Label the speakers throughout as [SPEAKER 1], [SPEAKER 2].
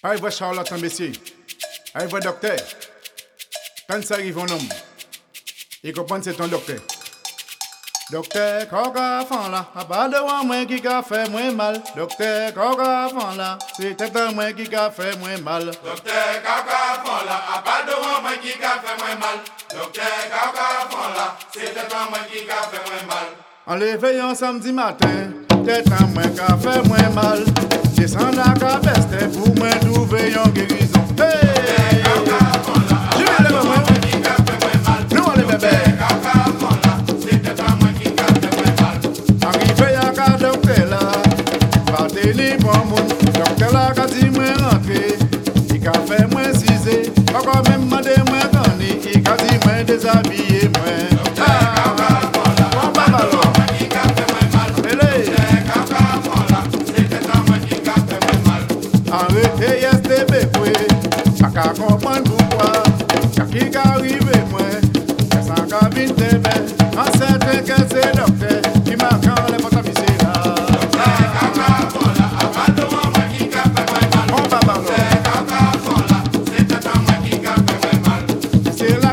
[SPEAKER 1] Allez voir charlatan, messieurs. Allez voir docteur. Quand ça arrive un homme, il comprend que c'est un docteur. Docteur, quand on fait là, à part de moi qui a fait moins mal. Docteur, quand on fait là, c'est peut-être moi qui a fait moins mal.
[SPEAKER 2] Docteur Kaka font là, à pas de moi qui a fait moins mal. Docteur Kaka font là, c'est peut-être moi qui a fait moins mal.
[SPEAKER 1] En l'éveillant samedi matin, tèt an mwen ka fè mwen mal. Desan la
[SPEAKER 2] ka
[SPEAKER 1] beste pou mwen
[SPEAKER 2] nouve yon gerizon Hey! Jime le mwen mwen Nou ale bebe
[SPEAKER 1] Arrive ya ka dokte la Pate li mwen moun Dokte la ka di mwen antre I ka fè mwen size Kako mwen mwen de mwen kani I ka di mwen dezabi ka arrivé moi, c'est sans cabine TV, en certain que c'est docteur, qui m'a quand les potes avisés là.
[SPEAKER 2] Kaka font là, à pas de moi qui a fait moins mal.
[SPEAKER 1] Bon baba là.
[SPEAKER 2] Kaka font là, c'est peut-être moi qui a fait moins mal.
[SPEAKER 1] C'est la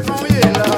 [SPEAKER 1] com ele.